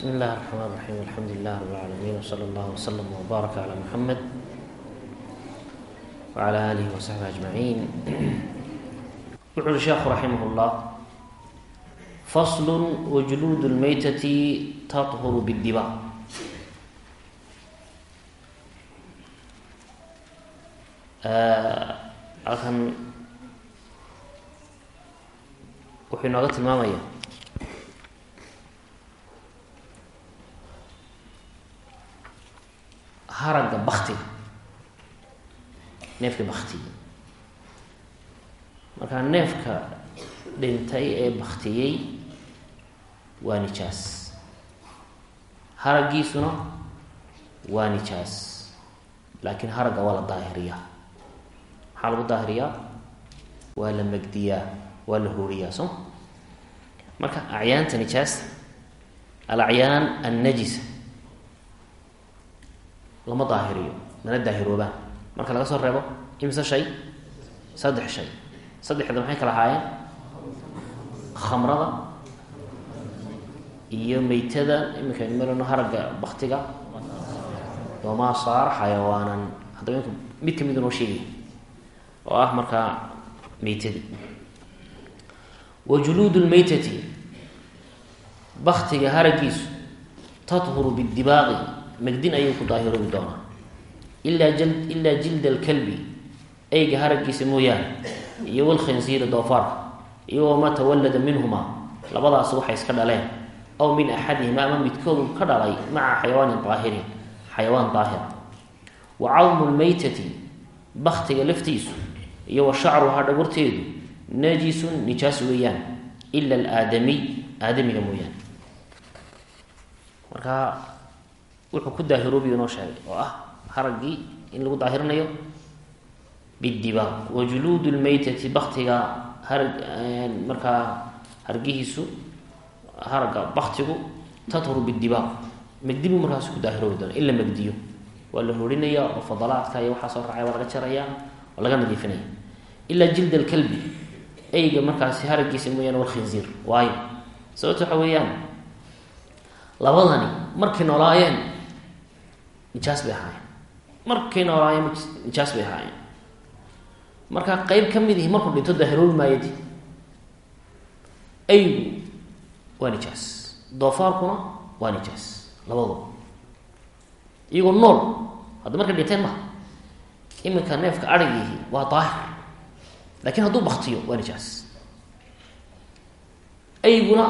بسم الله الرحمن الرحيم الحمد لله رب العالمين وصلى الله وسلم وبارك على محمد وعلى آله وصحبه أجمعين يقول الشيخ رحمه الله فصل وجلود الميتة تطهر بالدماء halkan wuxuu inooga tilmaamaya haragga baktiga neefka baktiga markaa neefka dhintay ee baktiyey waa nijaas haraggiisuna waa nijaas laakiin haragga waa la daahiriyaa maxaa lagu daahiriyaa waa la megdiyaa waa la hooriyaa soo marka acyaanta nijaasta alacyaan annajisa lama daahiriyo mana daahiroobaan marka laga soo reebo imise shay? Saddex shay. Saddexda maxay kala ahaayeen khamrada iyo meytada iminka marano haragga baktiga wamaa saara xayawaanan. Haddaba ink mid ka mid noo sheegaya oo ah markaa meytadii wa juluud lmeytati baktiga haraggiisu tathuru bidibaaqi megdin ayay ku daahiroobi doonaa. Ilaa jil ilaa jilda alkalbi eyga haraggiisa mooyaane. Iyo walkhinsiiri doofaarka iyo wamaa tawallada minhumaa labadaas waxay iska dhaleen. Aw min axadihima ama midkoodu ka dhalay maca xayawaanin daahirin. Xayawaan daahira wa cawmu lmeytati baktiga laftiisu. Iyo wa shacruhaa dhagurteedu najisun nijaas weeyaan. Ila alaadamiy aadamiga mooyaane. Marka wuxuu ku daahiroobiyu noo sheegay oo ah haraggii in lagu daahirinayo. Bidibaaq wa juluud lmeytati baktiga harag markaa hargihiisu haragga baktigu tathuru bidibaaq megdibu markaas ku daahiroobi doona in la megdiyo waa la horinaya oo fadalaadka iyo waxaa soo raacay waa laga jaraya oo laga nadiifinaya. Ilaa jild alkalbi eyga markaasi haraggiisa mooyaane walkhinziir waayo. Sababto waxa weeyaan labadani markay noolaayeen nijaas bay ahaayeen. Markay noolaayeen nijaas bay ahaayeen. Marka qeyb ka mid markuu dhinto daahiroobi maayadi. Eygu waa nijaas doofaarkuna waa nijaas labadaba iyagoo nool hadda markay dhinteen maha iminka neefka arigiihi waa daahir. Laakiin hadduu baktiyo waa nijaas eyguna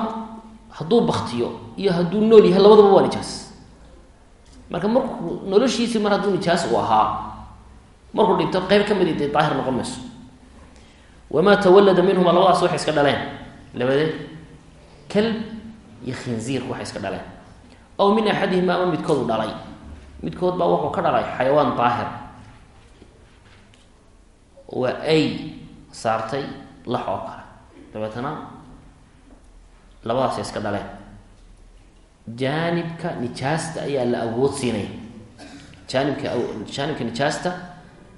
hadduu baktiyo iyo hadduu nool yahay labadaba waa nijaas marka markuu noloshiisii mar hadduu nijaas uu ahaa markuu dhinto qeyb ka midi dee daahir noqon mayso. Wamaa tawallada minhuma labadaas waxay iska dhaleen. Labadeed kalb iyo khinziir waxay iska dhaleen. Aw min axadihima ama midkoodu dhalay. Midkood baa wuxuu ka dhalay xayawaan daahir. Waa ay saartay lax oo kale. Dabeetana labadaasay iska dhaleen jaanibka nijaasta ayaa la awood siinaya. Jaanibka jaanibka nijaasta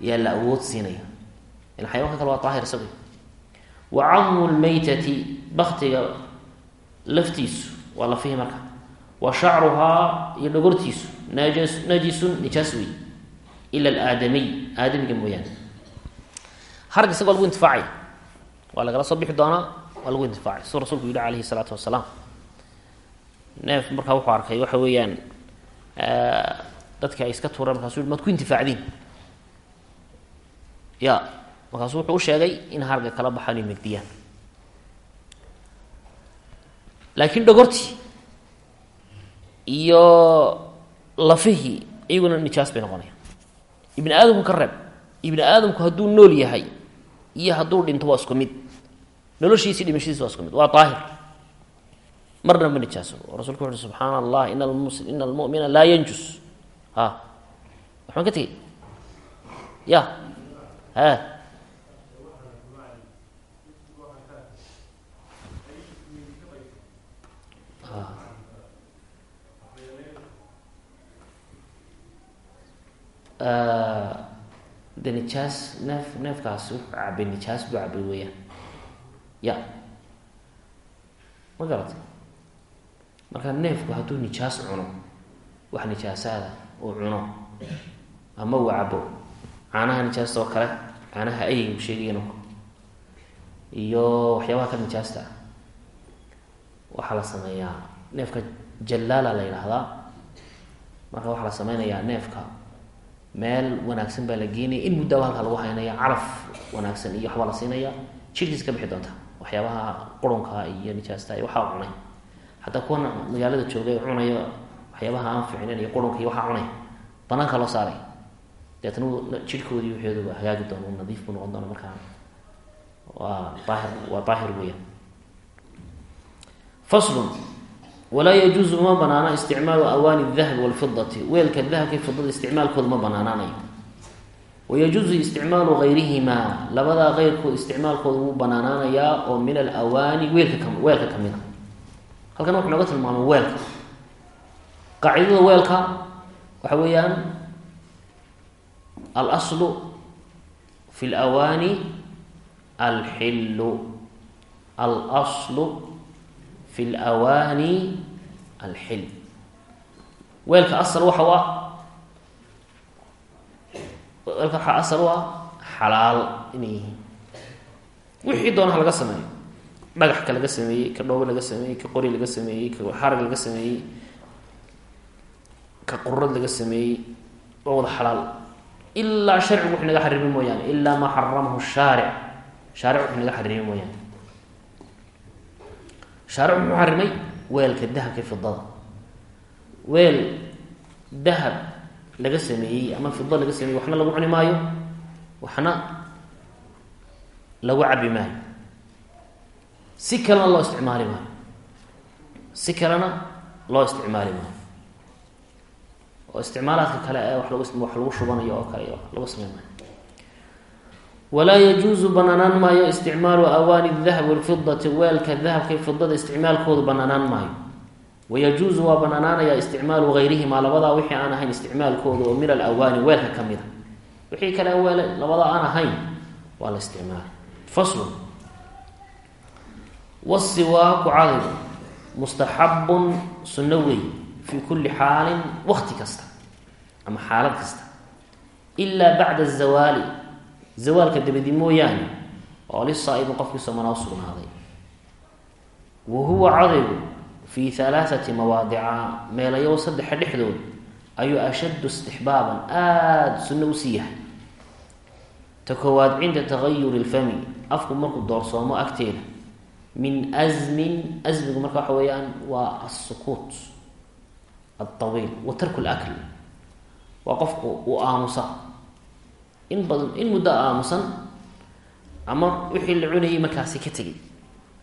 ayaa la awood siinaya. Ila xayawanka kale waa daahir isagu wa cadmu lmeytati baktiga laftiisu waa la fihi marka. Wa shacruhaa iyo dhogortiisu najas najisun nijaas wey ila alaadamiy aadamiga mooyaane. Harag isaga waa lagu intifaacaya waa lagala soo bixi doonaa waa lagu intifaacay. Suu rasuulku yihi alayhi salaatu wasalaam neef markaa wuxuu arkay waxa weeyaan dadki ay iska tuureen markaasu yhi maad ku intifaacdiin ya markaasu wuxuu u sheegay in harga kala baxaan iyo megdiyaan laakiin dhogortii iyo lafihii iyaguna nijaas bay noqonayaan. Ibni aadamku ka reeb ibni aadamku hadduu nool yahay iyo hadduu dhinto waa isku mid. Noloshiisi dhimashadiisi waa isku mid waa daahir marna ma nijaaso. Rasulku wuxu uhi subxaana allah ina almus ina almu'mina laa yanjus. Ha. Waxbaan ka tegey. Ya. Ha. De nijaas neef neefkaas wuxuu cabay nijaas buu cabay weeyaan. Ya. Ma garatay marka neefku hadduu nijaas cuno wax nijaasaada uu cuno ama uu cabo caanaha nijaasta oo kale caanaha ayaygu sheegayen iyo waxyaabaha ka nijaasta waxaa la sameeyaa neefka jallaala la yidhaahdaa. Marka waxaa la sameynayaa neefka meel wanaagsan baa la geenaya in muddaaba halkaa lagu haynaya calaf wanaagsan iyo waxbaa la siinaya. Jirkiis ka bixi doonta waxyaabaha qurunka iyo nijaasta iyo waxaa cunay hataa kuwan magaalada joogay cunaya waxyaabaha aan ficnen iyo qurunka iyo waxaa cunay banaanka loo saaray. Deetna jirhkoodii waxooduba hagaagi doono nadiif buu noqon doona markaa waa daahir waa daahir weeyaan. Faslun walaa yajuusu uma banaana isticmaalu awaani dahabi walfidati weelka dahabka fidada isticmaalkooda ma banaanaanayo wayajuusu isticmaalu gayrihimaa labadaa keyrkood isticmaalkooda wuu banaanaanayaa oo min alawaani weelka ka weelka ka mid a halkan wuxuu nooga tilmaamay weelka. Qaacidada weelka waxa weeyaan alaslu fi lawaani alxillu. Alaslu fi lawaani alxil weelka asal waxa ah weelka waxaa asal ah xalaal inay yihiin. Wixii doonaha laga sameeyo dhagaxka laga sameeyey ka dhoobo laga sameeyey ka qori laga sameeyey ka xarag laga sameeyey ka qurad laga sameeyey waa wada xalaal. Ilaa sharcigu wuxuu naga xarimi mooyaane ilaa maa xaramahu shaaric. Shaaric wuxuu naga xarimi mooyaane. Shaaric muxuu xarimay weelka dahabka fidada weel dahab laga sameeyey ama fida laga sameeyey waxna lagu cuni maayo waxna lagu cabi maayo si kalena loo isticmaali maayo. Si kalena loo isticmaali maayo. Oo isticmaalaadka kale ee wa lagu wax lagu shubanayo oo kale lagu sameyn maayo. Walaa yajuusu banaanaan maayo isticmaalu awaani dahabi walfidati weelka dahabka fidada isticmaalkoodu banaanaan maayo. Wayajuusu waa banaanaanaya isticmaalu gayrihimaa labadaa wixii aan ahayn isticmaalkooda oo min alawaani weelka ka mid a wixii kale weele labadaa aan ahayn waa la isticmaala faslun wasiwaaku cadigu mustaxabun sunno wey fii kulli xaalin wakti kasta ama xaalad kasta ilaa bacda azawaali zawaalka dabadi mooyaane oo lisaa'ibi qofkii somanaa usugnaaday wa huwa cadaygu fii halaathati mawaadica meelayow saddexa dhexdood ayuu ashaddu istixbaaban aada sunno u sii yahay ta koowaad cinda tagayuri lfami afku markuu doorsoomo agteeda min asmin asmigu marka waxa weeyaan waa alsukuut alطawiil wa tarku lakl waa qofku uu aamusa. In badan in muddo aamusan ama wixii la cunayay markaasi ka tegay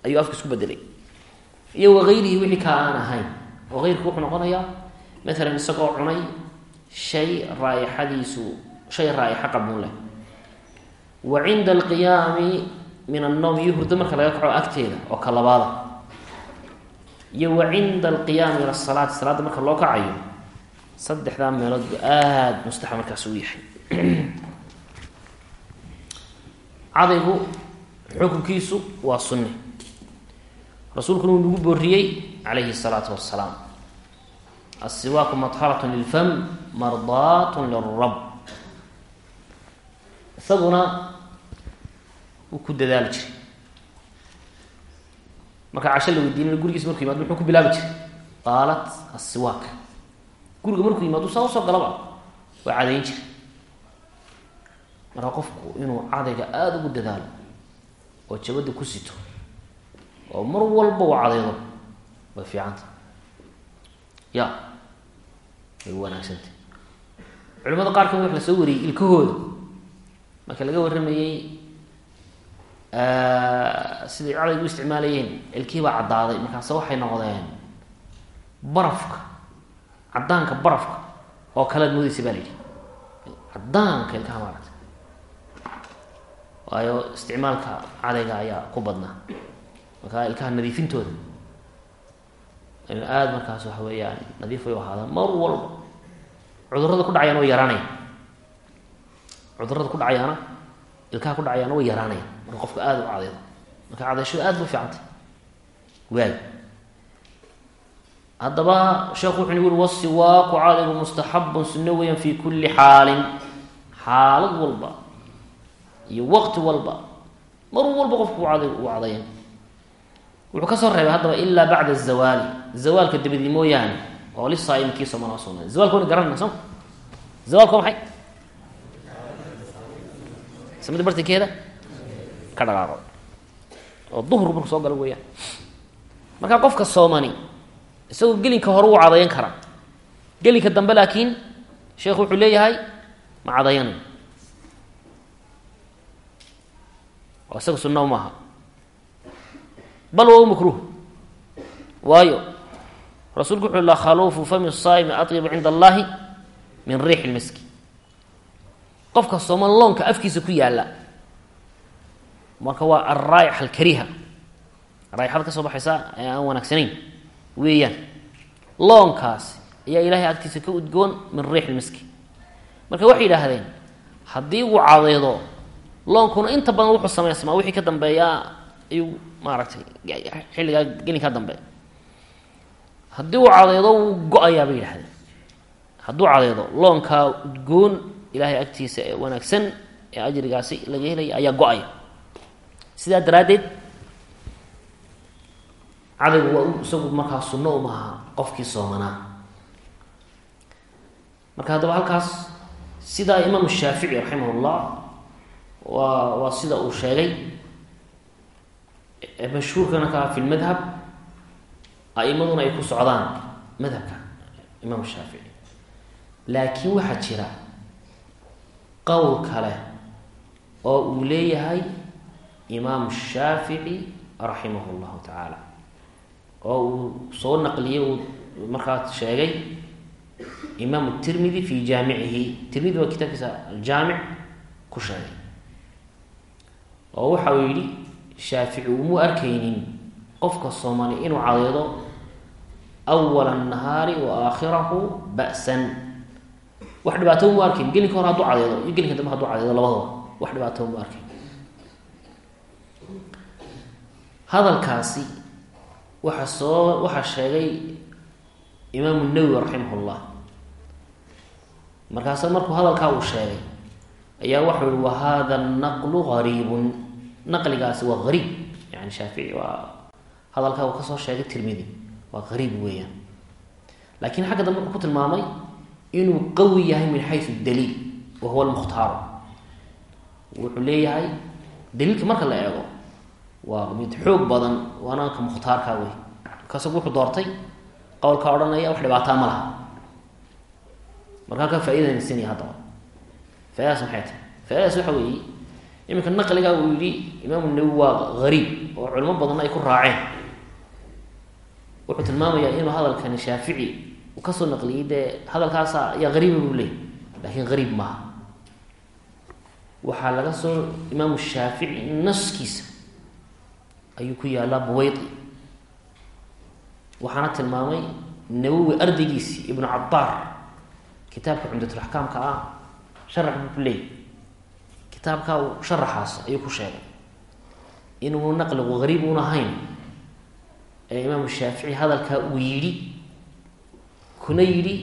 ayuu afka isku bedelay iyo wagayrihi wixii kaa aan ahayn. Oo eyrku wuxuu noqonayaa maalan isagoo cunay shay raaixadiisu shay raa'ixa qabuun leh. Wa cinda alqiyaami min annowm iyo hurdo marka laga kaco agteeda oo ka iyo wa cinda alqiyaami min asalaati salaadda marka loo kacayo saddexdaa meelood bu aada mustaxab markaas u yahay. Cadaygu xukunkiisu waa sunne rasuulkuna uu nagu booriyey calayhi الsalaatu wasalaam asiwaaku madharat lilfam mardaat lirab isaguna wuu ku dadaali jiray. Marka casho la weydiinay gurigiis markuu yimaado muxuu ku bilaabi jiray? Qaalat asiwaak guriga markuu yimaado saa u soo galaba waa cadayn jiray. Marka qofku inuu cadayga aada ugu dadaalo oo jabada ku sito oo mar walba uu cadaydo way fiicanta ya way wanaagsantay. Culimada qaar ka mid wax la soo wariyey ilkahooda. Marka laga warramayey siday cadaygu isticmaalayeen ilkihii baa caddaaday. Markaase waxay noqdeen barafka caddaanka barafka oo kalead moodeysa baa la yidhi. Caddaanka ilkaha maaragta waayo isticmaalka cadayga ayaa ku badnaa markaa ilkaha nadiifintooda. Inu aada markaas waxa weeyaan nadiif way u ahaadaan mar walba cudurrada ku dhacayaana way yaraanaya cudurrada ku dhacayaana ilkaha ku dhacayaana way yaraanaya marka qofka aada u cadaydo marka cadayshada aada ba fiicantay. Waay haddaba sheekhu nagu uri wasiwaaku cadaygu mustaxabun sunno weeyaan fi kulli xaalin. Xaalad walba iyo waqti walba mar walba qofku cadayg uu cadayan wuxuu ka soo reebay haddaba ilaa bacda azawaali zawaalka dabadii mooyaane oo lisaaimi kii soomana sugnay zawalka wana garanayna soo zawalka maxay? Samada bartankeeda ka dhaqaaqo oo duhru marku soo galo weeyaan. Markaa qofka soomani isagoo gelinka hore wuu cadayan karaa. Gelinka dambe laakiin sheekhu wuxuu leeyahay ma cadayanayo oo isaga sunna maaha. Bal waa makruuh waayo rasuulku wuxu la khaluufu fami saa'imi atyibu cinda allahi min riixi lmiski qofka sooman loonka afkiisa ku yaalla marka waa alraayixa alkariha ka soo baxaysa ee aan wanaagsanayn. Weeyaan loonkaasi ayaa ilaahay agtiisa ka udgoon min riix lmiski marka waxay yidhaahdeen haddii uu cadaydo loonkuna inta badan wuxuu sameysmaa wixii ka dambeeyaa ayuu maaragtay xilligaa gelinkaa dambe. Haddii uu cadaydo wuu go'ayaa bay yidhahdeen hadduu cadaydo loonkaa udgoon ilaahay agtiisa ee wanaagsan ee ajrigaasi laga helaya ayaa go'aya sidaa daraaddeed cadaygu waa isagu markaa sunno umaha qofkii soomanaa marka haddaba halkaas sidaa imaamu shaafici raximahullah waa waa sida uu sheegay mashhuurkana kaa fi lmadhab aimaduna ay ku socdaan madhabka imaam shaafici. Laakiin waxaa jira qowl kale oo uu leeyahay imaam shaafici raximah llahu tacaala oo uu soo naqliyey uu markaa sheegay imaamu tirmidi fi jaamicihi tirmidi waa kitaabkiisa aljaamic ku sheegay. Oo waxa uu yidhi shaafici umu arkaynin qofka soomali inuu cadaydo awala nahaari wa aakhirahu ba'san. Wax dhibaato umu arkayn gelinka hore hadduu cadaydo iyo gelinka dambe haduu cadaydo labadaba wax dhibaato umu arkayn hadalkaasi waxaa soo waxaa sheegay imaamu nawowi raximah llah markaasa markuu hadalkaa uu sheegay ayaa waxau yihi wa hada naqlu gariibun naqligaasi waa hariib yani shaafici waa hadalkaa uu ka soo sheegay tirmidi waa hariib weeyaan. Laakiin xagga dambe wuxuu ku tilmaamay inuu qawi yahay min xayu daliil wa huwa lmukhtaaru wuxuu leeyahay daliilka marka la eego waa mid xoog badan waana ka mukhtaarkaa wey kasagu wuxuu doortay qowlka odhanaya wax dhibaataa ma laha. Markaa ka faaidaynasinaya haddaba faidadaas maxay tahay? Faidadaas waxa weeye iminka naqligaa uu yihi imaamu nawowi waa hariib oo culimo badanna ay ku raaceen. Wuxuu tilmaamayaa inuu hadalkani shaafici uu ka soo naqliyey dee hadalkaasa ayaa hariiba buu leeyay laakiin hariib maaha. Waxaa laga soo imaamu shaafici naskiisa ayuu ku yaallaa buweydi waxaana tilmaamay nawowi ardaygiisii ibnu cabaar kitaabka cumdatulaxkaamka ah sharax buu ku leeyay. Kitaabka sharaxaas ayuu ku sheegay. Inuu naqligu hariib un ahayn ee imaamu shaafici hadalkaa uu yidhi kuna yidhi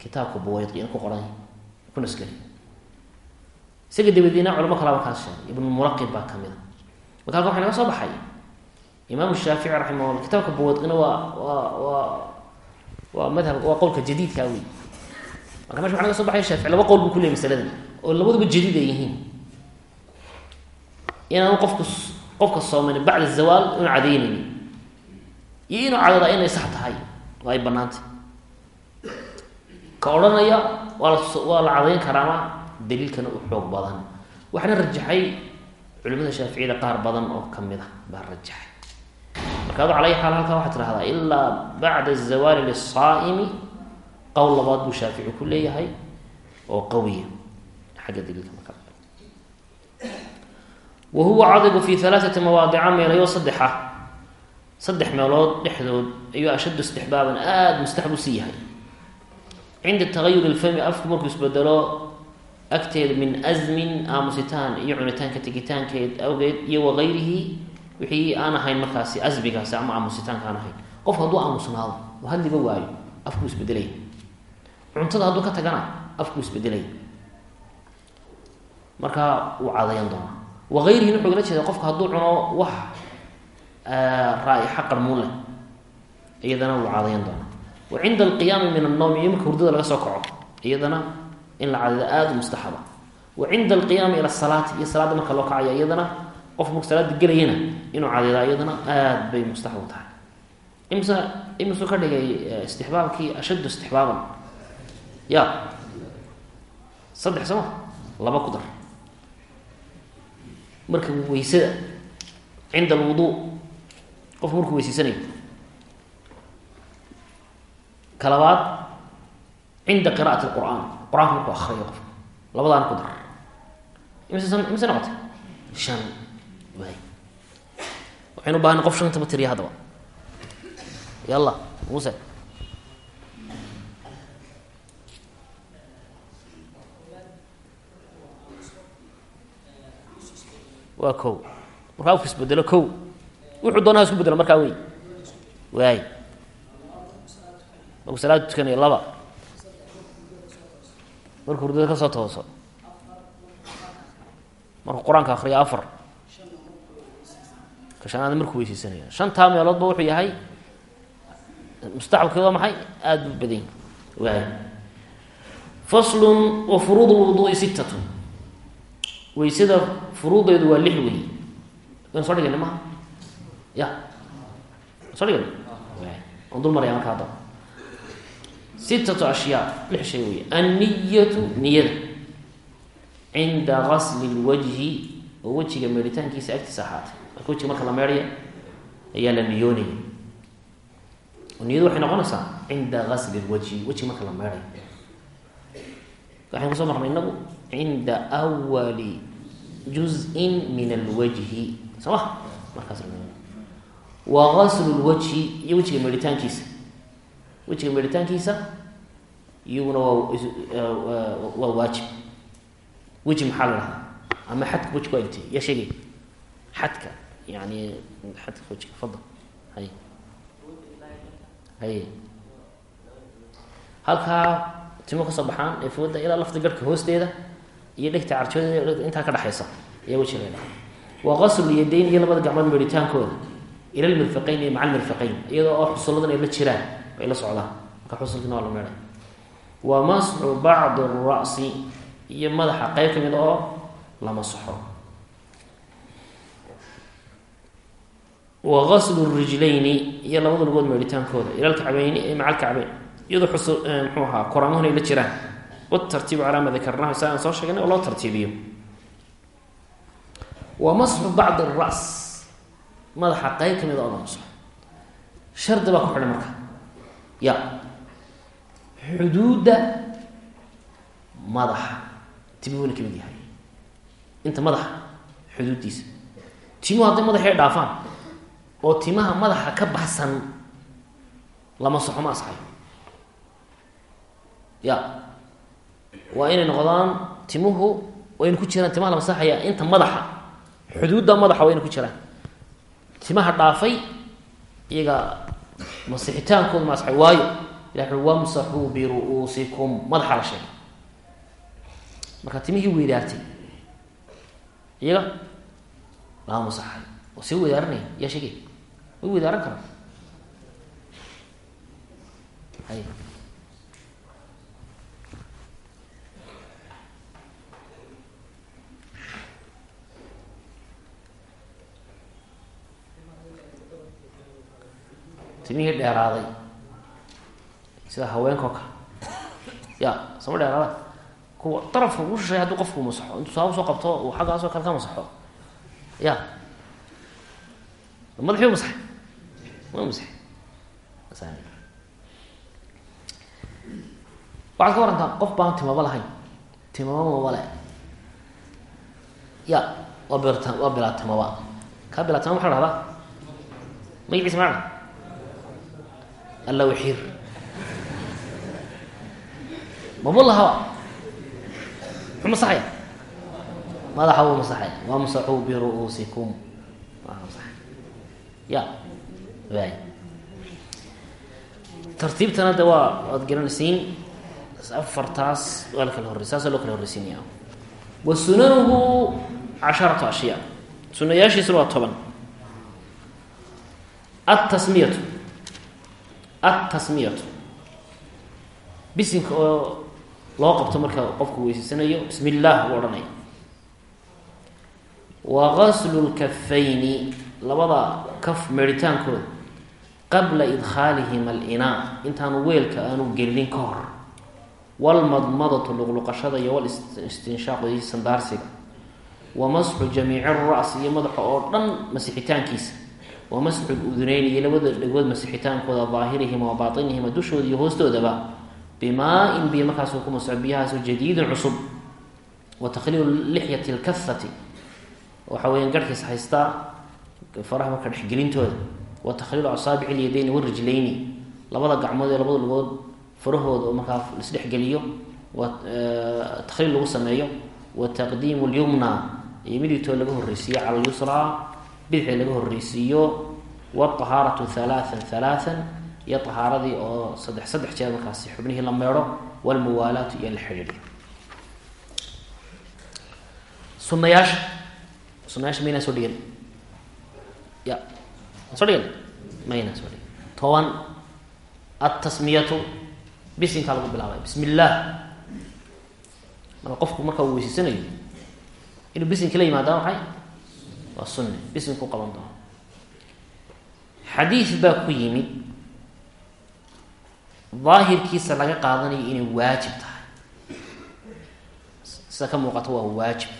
kitaabka buweydi in ku qoran ku naskari isaga dabadeena culamo kalaa markaas sheegay. Ibnu mulaqib baa ka mid a. Marka halka naga soo baxay imaamu shaafici raximahullah kitaabka buweyqina waa waa waa waa madhab waa qowlka jadiidkaa wey marka meesha waxa naga soo baxay shaafici laba qowl buu ku leyay masaladan oo labaduba jadiid ay yihiin. Inaanu qofku qofka soomani bacda zawaal inu cadaynayni iyo inuu cadadaa inay sax tahay oo ay banaantay ka odhanaya waa la waa la cadayn karaama daliilkana u xoog badan. Waxaana rajaxay culimada shaaficiyada qaar badan oo ka mid a baa rajaxay marka adu calay xaal halkaa waxaa tidhahdaa ilaa bacda azawaali lisaa'imi qowl labaad buu shaafici ku leeyahay oo qawiya. Xagga daliilka marka. Wa huwa cadigu fi halaaثati mawaadica meelayo saddex ah saddex meelood dhexdood ayuu ashaddu istixbaaban aada mustaxab u sii yahay. Cinda tagayur ilfami afku markuu isbedelo agteeda min asmin aamusitaan iyo cunitaanka tegitaankeed awgeed iyo wagayrihi wixii aan ahayn markaasi asbigaasi ama aamusitaanka aan ahayn. Qofku hadduu aamusnaado oo hadliba waayo afkuu isbedelaya cuntada hadduu ka tagana afkuu isbedelaya markaa wuu cadayan doonaa. Waayrihin wuxuu gala jeeda qofka hadduu cuno wax raa'ixa qarmuun iyadana wuu cadayan doonaa. Wa cinda alqiyaami min annowmi iyo marka hurdada laga soo kaco iyadana in la cadaydo aada u mustaxaba. Wa cinda alqiyaami ila asalaati iyo salaadda marka loo kacaya iyadana qof marku salaada gelayana inuu cadaydaa iyadana aada bay mustaxab tahay. Imse imisuu ka dhigay istixbaabkii ashaddu istixbaaban. Ya. Saddex soma laba ku dar. Marka weysada cinda alwuduu qofku markuu weyseysanayo ka labaad cinda qira'ati lqur'aan qur'aanka markuu akriyo qofku labadaana ku dar. Imise imise noqotay? Shan waxaynu ubahana qof shantaba tiriya haddaba yalla muuse. Waa ko markaa afku isbedelo ko wuxuu doonaa isku bedelo markaa wey waay markuu salaada tukanayo laba. Markuu hurdada ka soo tooso. Markuu qur'aanka akriyo afar shanaad markuu weyseysanaya shantaa meeloodba wuxuu yahay. Mustaxabkeed waa maxay? Aada bu badan waay faslun wa furuud lwuduui sittatun. Weysada furuudeedu waa lix wey waynu soo dhigayna maha ya. Soo dhigayna waan dul maraya marka haddaba sittatu ashyaa lix shay wey anniyatu niyada. Cinda gasli lwajhi. Oo wejiga meeritaankiisa agtiisa marka wejiga marka la meedhaya ayaa la niyoonaya niyadu waxay noqonaysaa cinda gasli lwajhi wejiga marka la meedhayo waxaynu ku soo marnay inagu cinda awali juzin min alwajhi. Soo ma markaas wa gaslu lwajhi iyo wejiga meedhitaankiisa wejiga meedhitaankiisa iyaguna waa waa waajib. Weji maxaa la dhahaa ama xadka wejiga waa intee yaa sheegay. Xadka yani xadka wejiga fadal hay hay halkaa timo ka soo baxaan ee fooda ilaa lafta garhka hoosteeda iyo dhegta carjoodeeda intaa ka dhexaysa ayaa wejiga la dhahaa wa gaslu yadayn iyo labada gacmood meedhitaankooda ila lmirfaqayn iyo maca lmirfaqayn iyadoo oo xusulladan ay la jiraan ay la socdaan marka la ra'si iyo madaxa qeyb ka mid oo soxo wa gaslu rijlayni iyo labada lugood meedhitaankooda ila lkacbeyni ee maca alkacbeyn iyadoo xusu mxuu ahaa koraamahuna ay la jiraan. Watartiibu calaa ma dakarnahu sa aan soo sheegnay oo loo tartiibiyo. Wa masxu bacdi ras madaxa qeyb ka mid oo lama soxo shardi baa ku xidhan marka. Ya. Xuduudda madaxa. Timuhuna ka mid yahay. Inta madaxa xuduuddiisa. Timuhu hadday madaxay dhaafaan oo timaha madaxa ka baxsan lama soxo ma asxayo ya. Waa inay noqdaan timuhu wayna ku jiraan timaha la masaxaya inta madaxa xuduudda madaxa waa yna ku jiraan. Timaha dhaafay iyaga masixitaankooda ma asxay. Waayo ilah ui wamsaxuu biru'uusikum madaxa la sheegay. Marka timihii weydaartay iyaga lama masaxay oo see weydaaranaya yaa sheegay way weydaaran karaan hay. Timihii dheeraaday. Sida haweenkao kale. Ya sama dheeraada? Kuwa darafka ugu shishay hadduu qofku masaxo. Intuu saaba soo qabto uu xaggaasoo kale ka masaxo. Ya. Madaxuu masaxay ma masaxay waxaad ka warantaa qof baan timaba lahayn timaba maba le ya waa bilta waa bilaa timaba kaa bilaa timaba maxa la dhahdaa magaciisa maa alla wixiir maba lahaba madaxa wuu masaxaya wamsaxuu biru'uusikum ya waay tartiibtana de waa waad garanaysiin afartaas waa la kala horrey saasa loo kala horreysiinaya wa sunanuhu casharatu ashyaa sunayaashiisuna waa toban. Atasmiyatu atasmiyatu bisinka oo loo qabto marka qofku weyseysanayo bismi illaah uu wa gaslu lkafayni labada kaf meritaankooda qabla idkhaalihima alinaa intaanu weelka aanu gelinin ka hor. Walmadmadatu luqluqashada iyo walistinshaaqu iyo sandaarsiga. Wa masxu jamiici ra'si iyo madaxa oo dhan masixitaankiisa. Wa masxu iyo labada dhegood masixitaankooda daahirihima wa dushooda iyo hoostoodaba. Bimaa-in biyo markaasuu ku masxo biyahaasoo jadiidin cusub. Wa takhliilu lixyati lkahati waxa weeyaan garhkiisa haystaa faraha marka dhexgelintooda wa takhliilu asaabici lyadeyni warijlayni labada gacmood ee labada lugood farahooda oo markaa laisdhexgeliyo wa takhliil lagu sameeyo wa taqdiimu lyumna iyo midigtoo laga horreysiiyo cala lyusraa bidixda laga horreysiiyo watahaaratu halaathan halaathan iyo tahaaradii oo saddex saddex jeer markaasi xubnihii la meedho walmuwaalaatu iyo la xidhiidhiyo sunayaasha sunayaasha maynaa soo dhigan ya maynaa soo dhigan toban altasmiyatu bisinkaa lagu bilaabay bismi illaah marka qofku marka uu weyseysanayo inuu bisinka la yimaada maxay waa sunne bisinku qaban doono xadiid baa ku yimid daahirkiisa laga qaadanayo inay waajib tahay sida ka muuqato waa waajib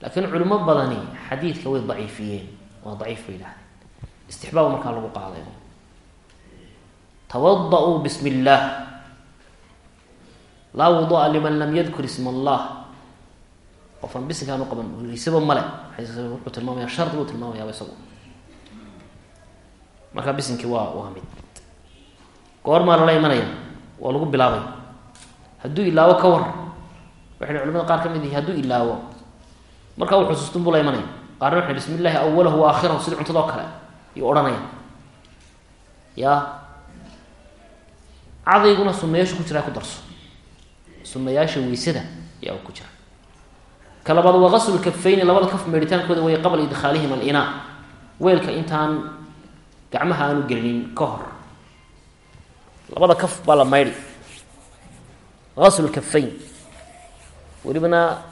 laakiin culimo badani xadiidka way daciifiyeen waa daciif yidhahdeen istixbaab markaa lagu qaaday. Tawada-uu bismi illaah laa wudu'a liman lam yadkur isma allah qofaan bisinkaanu qaban isaba male wuxuu tilmaamaya shardi buu tilmaamayaaba isagu. Marka bisinkii waa waa mid. Goormaa lala imanaya? Waa lagu bilaabay. Hadduu ilaawo ka war waxay culamada qaar ka mid yihi hadduu ilaawo. Markaa uu xusuustun buu la imanaya. Qaarna waxay bismi wa aakhirahu. Sida cuntadoo kale ayuu odhanaya ya cadayguna sunayaashu ku jiraa ku darso sunayaasha weysada ayaa ku jira ka labaad waa gaslu kafayni labada kaf meedhitaankooda way qabla idkhaalihim alinaa weelka intaan gacmaha aanu gelinin ka hor labada kaf baa la maydhi gaslu kafayn welibana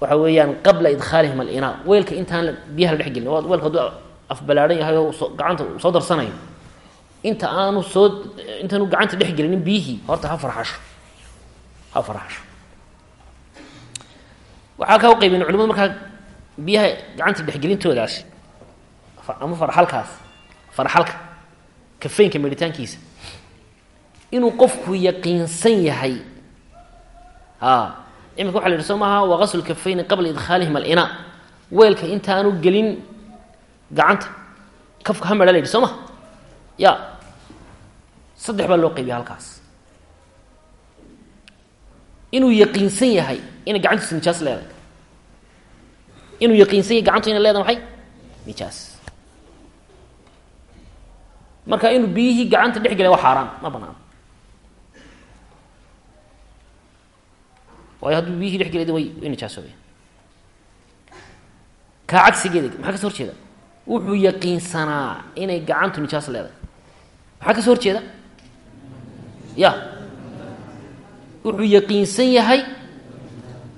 waxa weeyaan qabla idkhaalihim alinaa weelka intaan biyaha la dhex gelin weelka afbalaahan yahay oo soo gacanta soo darsanayo. Inta aanu soo intaanu gacanta dhex gelinin biyihii horta ha farxasho. Ha farxasho. Waxaa kaa uqaybeen culimadu markaa biyaha gacanta dhexgelintoodaasi ama farxalkaas farxalka kafeynka meedhitaankiisa inuu qofku yaqiinsan yahay. A iminka waxa la yidhi soo maaha waa gaslu kafayni qabla idkhaalihim alinaa weelka intaanu gelin gacanta. Kafka ha medha la yidhi soo ma? Ya. Saddex baa loo qaybiya halkaas. Inuu yaqiinsan yahay inay gacantiisu nijaas leedahay. Inuu yaqiinsan yahay gacantu inay leedahay maxay? Nijaas marka inuu biyihii gacanta dhex gelay waa xaaraan ma banaan. Waayo hadduu biyihii dhex gelay way way nijaasoobeen kaa cagsigeeda maxaa ka so horjeeda wuxuu yaqiinsanaa inay gacantu nijaas leedahay. Maxaa ka horjeeda? Ya. Wuxuu yaqiinsan yahay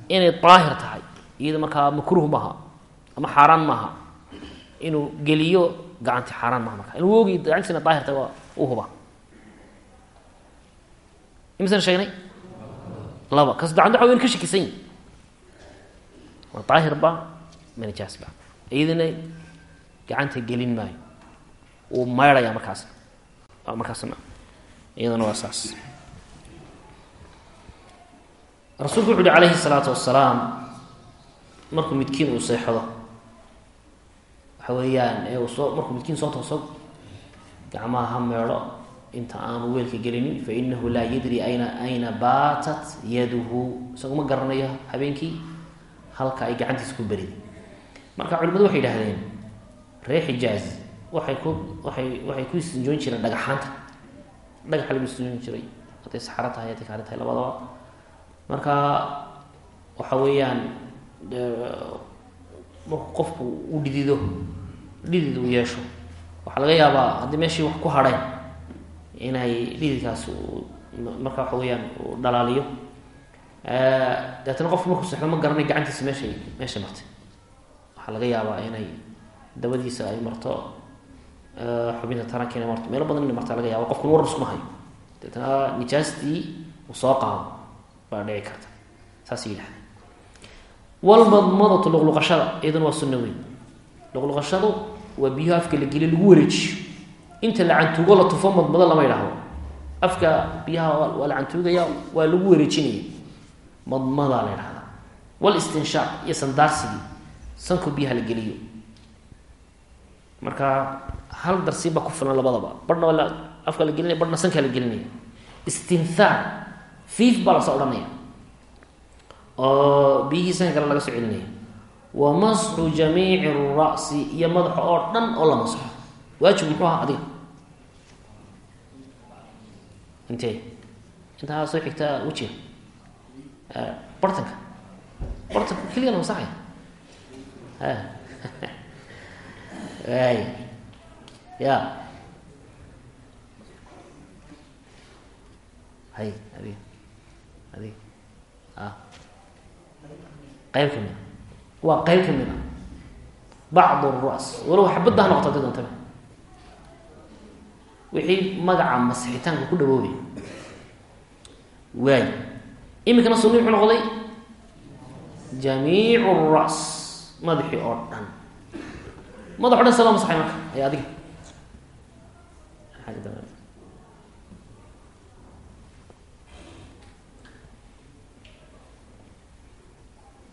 inay daahir tahay iyada markaa makruh maaha ama xaaraan maaha. Inuu geliyo gacanti xaaraan maaha marka inuu ogi gacantiis inay daahir tahay waa u huba imisan sheegnay? Laba. Ka saddexaad waxa wayn ka shakisan yihi waa daahir ba ma nijaas ba iyadana gacanta gelin maayo. Wuu maydhaya markaas. Markaasna iyadana waa saas. Rasuulku wuxu uhi calayhi salaatu wasalaam markuu midkiin uu seexdo waxa weeyaan ee uu soo markuu midkiin soo tooso gacmaha ha meedho inta aanu weelka gelinin fa inahu laa yadri ayna ayna baatat yaduhu. Isagu ma garanayo habeenkii halka ay gacantiisa ku beriday marka culimadu waxay yidhahdeen reer xijaaz waxay ku waxay waxay ku istinjoon jireen dhagaxaanta dhagaxa lagu sujuudi jiray. Hadday saxaro tahay hadday kaari tahay labadaba. Marka waxa weeyaan marku qofku u dhidido dhidid uu yeesho waxaa laga yaabaa haddii meeshii wax ku hadheen inay dhididkaas marka waxa weeyaan uu dhalaaliyo. Deetana qofku markuu sexdo ma garanay gacantiisa meeshay meeshay martay. Waxaa laga yaabaa inay dabadiisa ay marto xubinta taranka inay marto. Meelo badan inay marta laga yaaba qofkuna war iskuma hayo deetana nijaastii uu soo qaado baa dhici karta. Saas yidhahda walmadmadatu luqluqashada iyaduna waa sunno weyn. Luqluqashadu waa biyaho afka la geliyo lagu wareejiyo. Inta la cantuugo la tufo madmado lama yidhaahdo. Afka biyaha waa la cantuugaya waa lagu wareejinaya. Madmadaa la ydhahdaa walistinshaaq iyo sandaarsigii sanku biyaha la geliyo marka hal darsiib baa ku filan labadaba. Barhna waa afka la gelinaya barhna sankaa la gelinaya istinhaar fiif baa la soo odhanaya oo biyihii sanka kale laga soo celinaya wa masxu jamiici ra'si iyo madaxa oo dhan oo la masxo. Waajib muxuu ahaa adiga? Intee? Intaa soo xigtaa wejiga? Bartanka. Bartanka keliya la masaxaya waay ya hay adiga adiga a qayb ka mid a waa qayb ka mid a bacd ras walow xabadda ha noqoto adi doontaba wixii magaca masixitaanka ku dhawoobay. Waay. Iminkana sunni muxuu noqday? Jamiicu ras madaxii oo dhan madax o dhan sala masaxay marka. Ay adiga.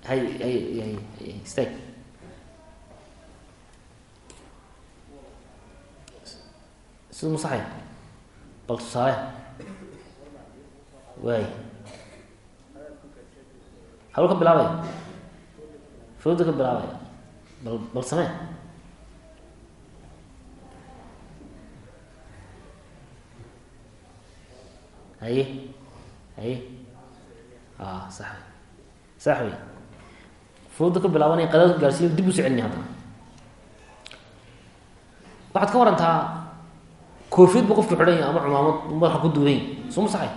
Hay hay hay stag sida masaxay bal tusaale. Waay haluu ka bilaabaya fawda ka bilaabaya bal bal samee haye haye a sax sax wey fawda ka bilaabanaya qadaad ka gaarsiiya dib uso celinaya haddana waxaad ka warantaa koofiyad bu qofku xidhan yahay ama cumaamad madaxa ku duuban yahy soo masaxay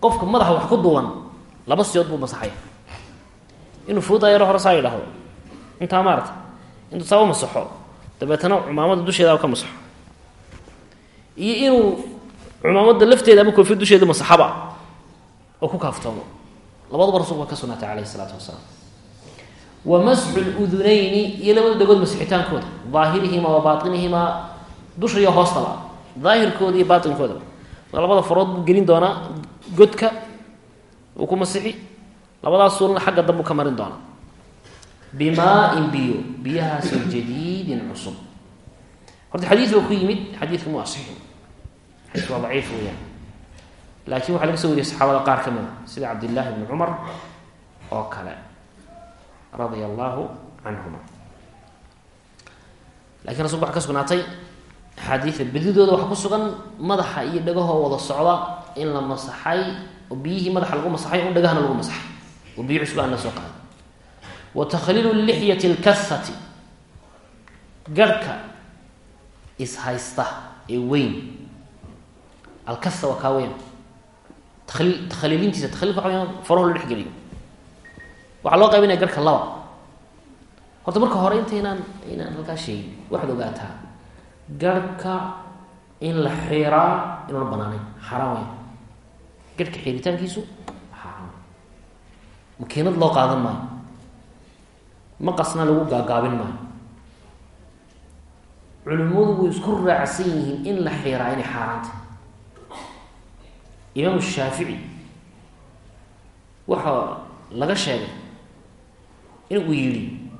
qofka madaxa wax ku duuban laba siyood buu masaxay inuu fawda yaro hore saa yidhaahdo intaa maarata intuu saa u masaxo dabeetana cumaamada dusheeda ka masaxo iyo inuu cumaamada lafteeda ama koofiyad dusheeda masaxaba oo ku kaaftoomo. Labaduba rasulku waa ka sugnaatay calayhi isalaatu wasalaam. Wa masxu ludunayni iyo labada dhagood masixitaankooda daahirihima wa baatinihimaa dusha iyo hoostaba. Daahirkooda iyo baatinkoodaa labada farood buu gelin doonaa godka uu ku masixi labadaas suulna xagga dambu ka marin doonaa. Bimaa-in biyo biyahaasoo jadiidin cusub. Horta xadiis baa ku yimid xadiidka mu xadiiska waa daciif weyaan laakiin waxaa laga soo wariyay saxaabada qaar ka mid a sida cabdillaahi bni cumar oo kale radia allahu canhuma lakiin rasulka waxa ka sugnaatay axaadiida bedidooda waxaa ku sugan madaxa iyo dhagahoo wada socda in la masaxay oo biyihii madaxa lagu masaxay un dhagahana lagu masaxay. Oo biyo cusba aan la soo qaaday. Wa takhliilu lixyati lkahati garhka ishaysta ee weyn alkaha waa kaa weyn. Takhliil takhliilintiisa takhliilka weyaan faraho la dhexgeliyo loo qaybinaya garhka laba horta marka hore inta inaan inaan halkaa sheegin waxaad ogaataa garhka in la xiraa inuuna banaanayn. Xaaraan weyn. Garhka xiiritaankiisu xaaraan makiinad loo qaadan maayo. Maqasna lagu gaagaabin maayo. Culimmadu way isku raacsan yihiin in la xiiraa inay xaaraantay imaamu shaafici waxaa laga sheegay in uu yidhi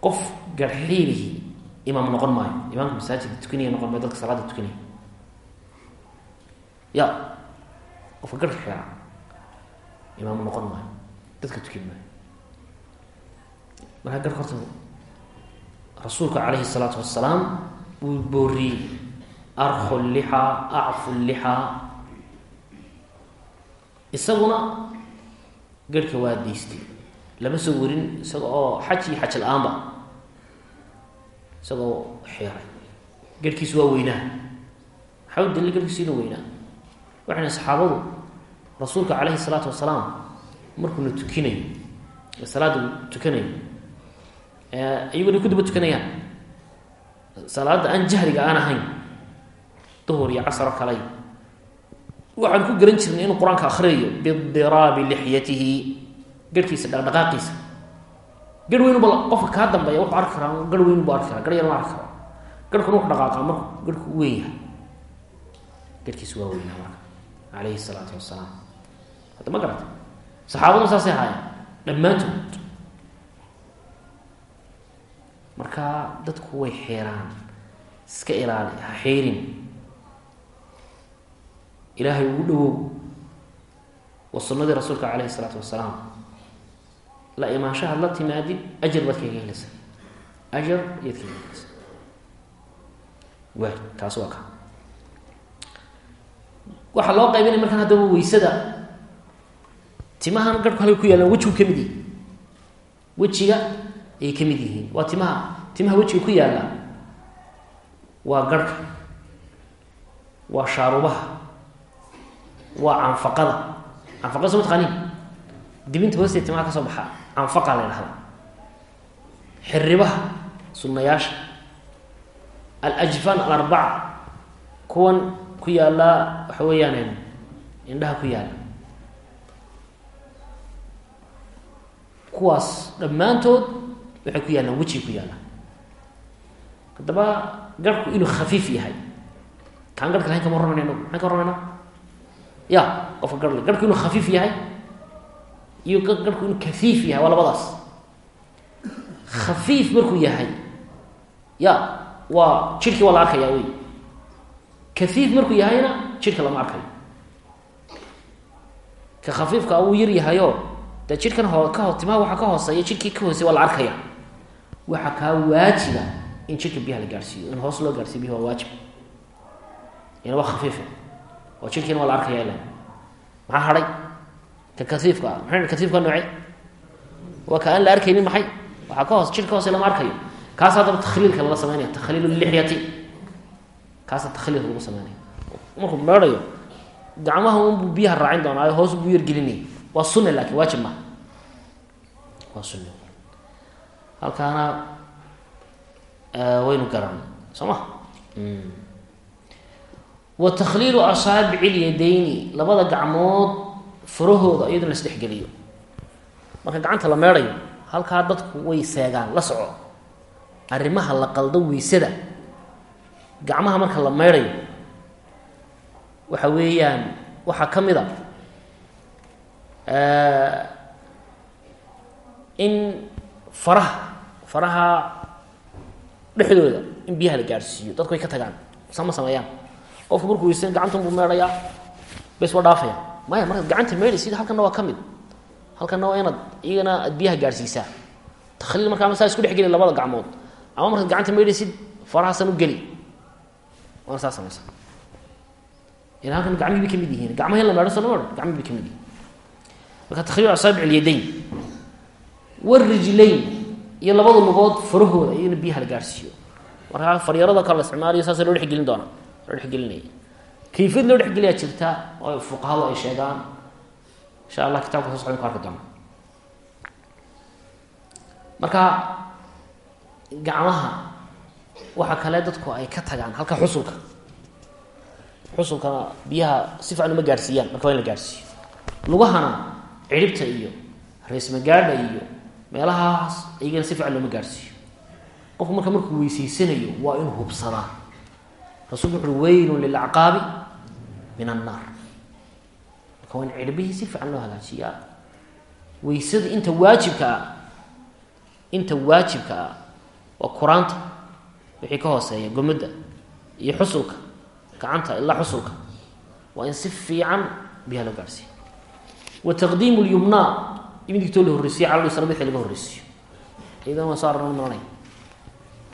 qof garxiilihi imaam noqon maayo imaamka masaajidka tukanaya noqon maayo dadka salaada tukanaya ya qofka garhka xiraa imaam noqon maayo dadka tukan maayo markaa garhka horta rasuulka calayhi salaatu wasalaam wuu booriyey arkhu llixaa acfu llixaa isaguna garhka waa daystay lama soo warin isaga oo xaj iyo xaj la'aanba isagoo xiiray garhkiisu waa weynaa. Maxaa u dalila garhkiisu inu weynaa? Waxayna saxaabadu rasuulka calayhi salaatu wasalaam markuuna tukinayo salaada tukanayo iyaguna ku daba tukanayaan. Salaada aan jahriga aan ahayn duhur iyo casaro kalay waxaan ku garan jirnay inuu qur'aanka akhriyayo bidiraabi lixyatihi. Garhkiisa dhaqdhaqaaqiisa garh weynuba qofka kaa dambeeya wuxuu arki karaa garh weyn bu arki karaa garh yar ma arki karo garhkuna wuxu dhaqaaqaa marku garhku u weyn yahay. Garhkiisa waa weynaa marka calayhi salaatu wasalaam hadda ma garata saxaabadu saasay ahaayeen dhammaantood. Marka dadku way xeeraan iska ilaali ha xeerin ilaahay ugu dhawow wa sunnadii rasuulka calayhi isalaatu wasalaam la imaanshahaad la timaadid ajar baad kaga helaysa ajar iyaad kaga helaysa waay taas waa ka. Waxaa loo qaybinaya markaan haddaba weysada timahan garhku halka ku yaalaan wejigu ka mid yihi wejiga ayay ka mid yihiin. Waa timaha timaha wejiga ku yaalla waa garhka waa shaarubaha waa canfaqada canfaqada soo mataqaaniin dibinta hoostee timaha ka soo baxa canfaqa la ydhahda xiribaha sunnayaasha. Alajfan alarbaca kuwan ku yaallaa waxa weeyaan indhaha ku yaalla kuwaas dhammaantood waxay ku yaallaan wejiga ku yaallaan haddaba garhku inuu khafiif yahay. Kaan garhka lahayn kama warramayna inagu maxaan ka warramayna ya qofka garhle garhku inuu khafiif yahay iyo garhku inuu kafiif yahay waa labadaas. Khafiif markuu yahay ya waa jidhkii waa la arkayaa wey kafiif markuu yahayna jidhka lama arkayo. Ka khafiifka wuu yar yahayo dee jidhkan ho ka ho timaha ka hooseeya jidhkii ka hoosey waa la arkaya waxaa kaa waajiba in jidhka biyaha la gaarhsiiyo in hoos loo gaarsiyo biyaha waa waajib. Ina waa khafiifa oo jidhkiina waa la arkaya ila maxaa hadhay? Ka kaiifka ah. Maxay kaiifka nooce waa ka la arkaynin maxay? Waxaa ka hoos jidhka hoose lama arkayo. Kaas haddaba takhliilka lala sameynaya takhliil lixyati. Kaasa takhliilka lagu sameynaya. Markuu meedhayo gacmaha unbuu biyaha raacin doonaayo hoos buu yargelinaya waa sunne laakin waajib maha waa sunne halkaana waynu garan. Soo ma wa takhliilu asaabici lyadayni labada gacmood farahooda iyadoo la isdhexgeliyo. Marka gacanta la meedhayo halkaa dadku way seegaan la soco. Arrimaha la qaldo weysada. Gacmaha marka la meydhayo waxa weeyaan waxaa ka mid a in faraha faraha dhexdooda in biyaha la gaadhsiiyo dadku way ka tagaan sama sameeyaan qofku markuu weysan gacantan buu meedhayaa bes waa dhaafaya. Maya markaad gacanta meedhaysid halkanna waa ka mid. Halkanna waa inaad iyagana aad biyaha gaadhsiisaa takhliil markaa masaa isku dhex geli labada gacmood. Ama markaad gacanta meedhaysid farahaasan u geli. Waana saa samaysa. Ila halkan gacmihii bay ka mid yihiin. Gacmaha la meedho soo lama bay ka mid yihiin. Marka takhliil asaabic alyadayn warijlayn iyo labada lugood farahooda iyagana biyaha la gaadhsiiyo markaa faryarada kale la isticmaalayo saasa loo dhexgelin doona loo dhexgelinaya kayfiyad loo dhexgeliyaa jirta oo fuqahadu ay sheegaan insha allah kitabka soo socda ku arki doona marka gacmaha waxaa kale dadku ay ka tagaan halka xusulka xusulkana biyaha si fiican uma gaadhsiiyaan marka waa in la gaadhsiiyo lugahana ciribta iyo reesmagaadha iyo meelahaas iyagana si fiican looma gaadhsiiyo qofku marka markuu weyseysanayo waa inuu hubsadaa rasulku wuxu uhi weylun lilacqaabi min annaar marka waa in si fiican loo hagaajiyaa weysada inta waajibka ah inta waajibka ah waa qur'aanta wixii ka hooseeya gomadda iyo xusulka gacanta ilaa xusulka. Waa in si fiican biyaha loo gaadhsiiya wa taqdiimu lyumnaa midigtoo la horreysiyo calalisana midka laga horreysiiyo iyadan waa soo ararna maranay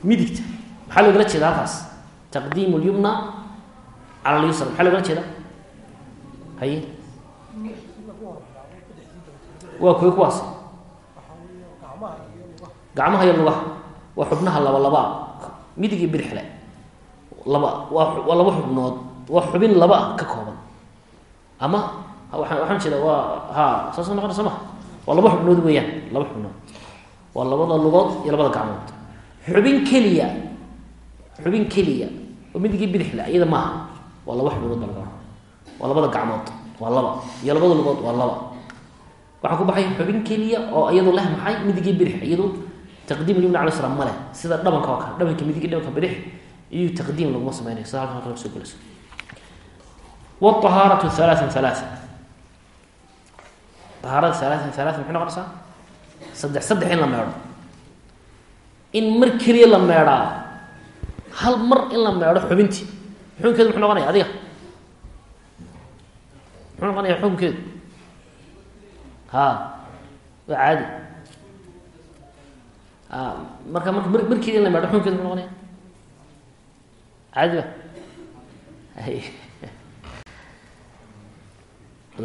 midigta maxaa loogala jeeda halkaas taqdiimu lyumna cala lyusra maxaa logala jeeda haye waa kuwi kuwaas gacmaha iyo lugaha waa xubnaha laba labaa midig iyo bidixle laba waa laba xubnood waa xubin laba ka kooban ama waaa waxaan jeeda waa ha saasa noqonaysa ma waa laba xubnood weeyaan laba xubnood waa labada lugood iyo labada gacmood xubin keliya xubin keliya oo midigii bidixle iyada maaha waa laba xubnood baa laga waraa waa labada gacmood waa laba iyo labada lugood waa laba waxaa ku baxay xubin keliya oo iyadu leh maxay midigii bidix iyadu taqdiim libni cala slam male sida dhabanka oo kale dhabanka midigi dhabanka bidix iyo taqdiim laguma sameynayo sida halkan kale soo gelayso wاطahaaraةu ثalaaثa ثalaaثa ahaarada ثalaaثan ثalaaثa maxay noqonaysaa saddex saddex in la meedho in mar keliya la meedhaa hal mar in la meedho xubintii. Xukunkeedu muxuu noqonaya adiga? Muxuu noqonaya xukunkeedu? Ha waa caadi. A marka marka mar mar keliya in la meedho xukunkeedu muxuu noqonaya caadi ba.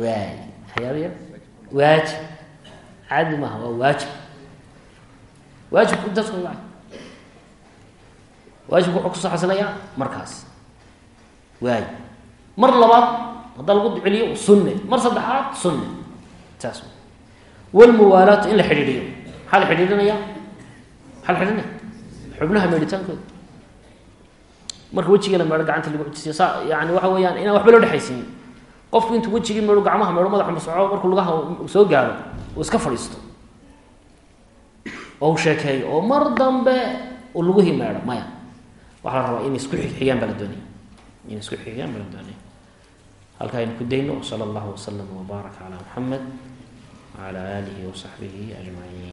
Waay hayaabaya waajib caadi maaha waa waajib. Waajibku intaas ka waa waajibku wuxuu ku soo xasilayaa markaas. Waay. Mar labaad haddaa lagu celiyo sunne. Mar saddexaad sunne. Saas walmuwaalaatu in la xidhiidhiyo. Maxaa la xidhiidhinaya maxaa la xidhiidhinaya xubnaha meedhitaankooda marka wejigii meedho gacanta lagu xujisiyo saa yani waxa weeyaan inaan waxba loo dhexaysiinin qofku intuu wejigii meedho gacmaha meedho madaxa masoco markuu lugaha soo gaaro uu iska fadhiisto. Oo uu sheekeeyo. Oo mar dambe uu lugihii meedho maya waxaa la rabaa inay isku xigxigaan baa la doonaya inay isku xigxigaan baa la doonaya halkaa aynu ku dayno sala allahu wasalam wbaaraka calaa muxamed wacala aalihi wasaxbihi ajmaciin